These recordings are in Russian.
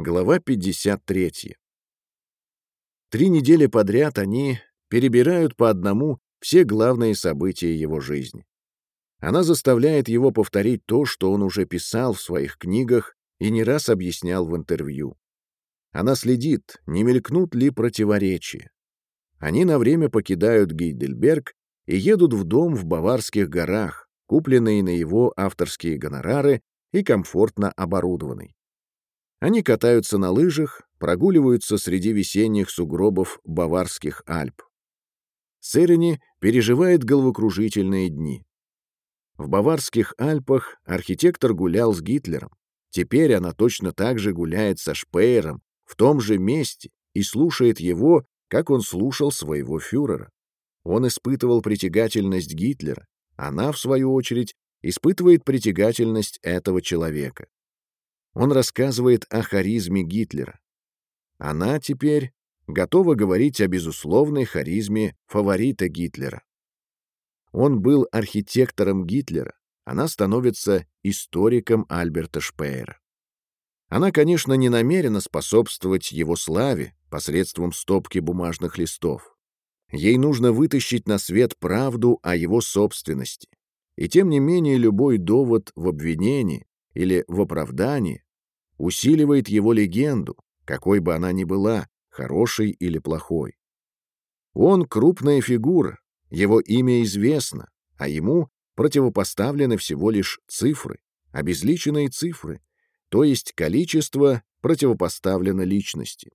Глава 53. Три недели подряд они перебирают по одному все главные события его жизни. Она заставляет его повторить то, что он уже писал в своих книгах и не раз объяснял в интервью. Она следит, не мелькнут ли противоречия. Они на время покидают Гейдельберг и едут в дом в Баварских горах, купленный на его авторские гонорары и комфортно оборудованный. Они катаются на лыжах, прогуливаются среди весенних сугробов Баварских Альп. Серени переживает головокружительные дни. В Баварских Альпах архитектор гулял с Гитлером. Теперь она точно так же гуляет со Шпеером в том же месте и слушает его, как он слушал своего фюрера. Он испытывал притягательность Гитлера, она, в свою очередь, испытывает притягательность этого человека. Он рассказывает о харизме Гитлера. Она теперь готова говорить о безусловной харизме фаворита Гитлера. Он был архитектором Гитлера, она становится историком Альберта Шпеера. Она, конечно, не намерена способствовать его славе посредством стопки бумажных листов. Ей нужно вытащить на свет правду о его собственности. И тем не менее любой довод в обвинении или в оправдании усиливает его легенду, какой бы она ни была, хорошей или плохой. Он крупная фигура, его имя известно, а ему противопоставлены всего лишь цифры, обезличенные цифры, то есть количество противопоставлено личности.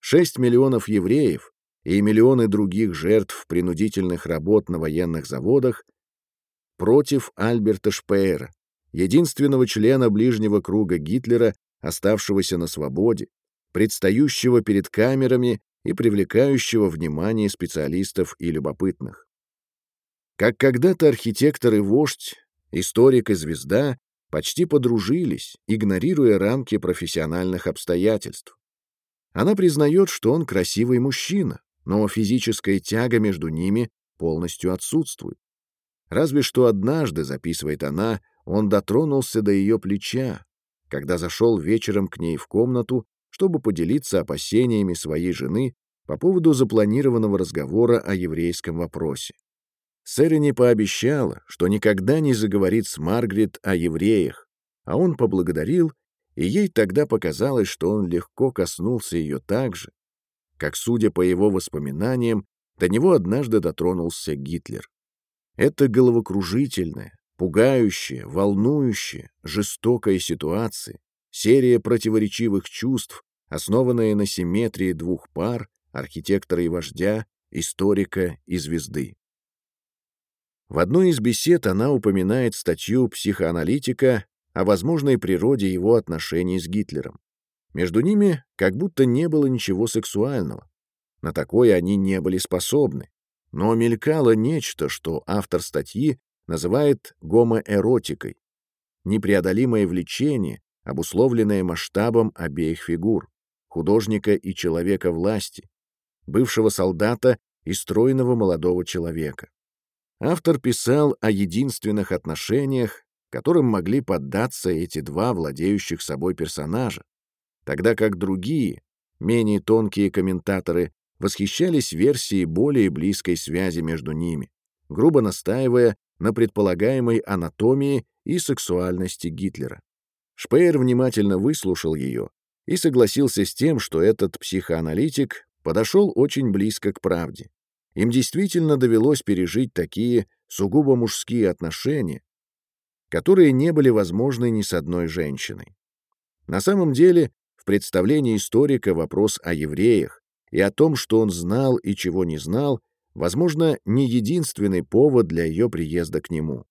6 миллионов евреев и миллионы других жертв принудительных работ на военных заводах против Альберта Шпеера, единственного члена ближнего круга Гитлера, оставшегося на свободе, предстающего перед камерами и привлекающего внимание специалистов и любопытных. Как когда-то архитектор и вождь, историк и звезда почти подружились, игнорируя рамки профессиональных обстоятельств. Она признает, что он красивый мужчина, но физическая тяга между ними полностью отсутствует. Разве что однажды, записывает она, он дотронулся до ее плеча, когда зашел вечером к ней в комнату, чтобы поделиться опасениями своей жены по поводу запланированного разговора о еврейском вопросе. Сэрини пообещала, что никогда не заговорит с Маргарет о евреях, а он поблагодарил, и ей тогда показалось, что он легко коснулся ее так же, как, судя по его воспоминаниям, до него однажды дотронулся Гитлер. Это головокружительная, пугающая, волнующая, жестокая ситуация, серия противоречивых чувств, основанная на симметрии двух пар, архитектора и вождя, историка и звезды. В одной из бесед она упоминает статью психоаналитика о возможной природе его отношений с Гитлером. Между ними как будто не было ничего сексуального. На такое они не были способны. Но мелькало нечто, что автор статьи называет гомоэротикой. Непреодолимое влечение, обусловленное масштабом обеих фигур — художника и человека власти, бывшего солдата и стройного молодого человека. Автор писал о единственных отношениях, которым могли поддаться эти два владеющих собой персонажа, тогда как другие, менее тонкие комментаторы восхищались версией более близкой связи между ними, грубо настаивая на предполагаемой анатомии и сексуальности Гитлера. Шпеер внимательно выслушал ее и согласился с тем, что этот психоаналитик подошел очень близко к правде. Им действительно довелось пережить такие сугубо мужские отношения, которые не были возможны ни с одной женщиной. На самом деле, в представлении историка вопрос о евреях и о том, что он знал и чего не знал, возможно, не единственный повод для ее приезда к нему.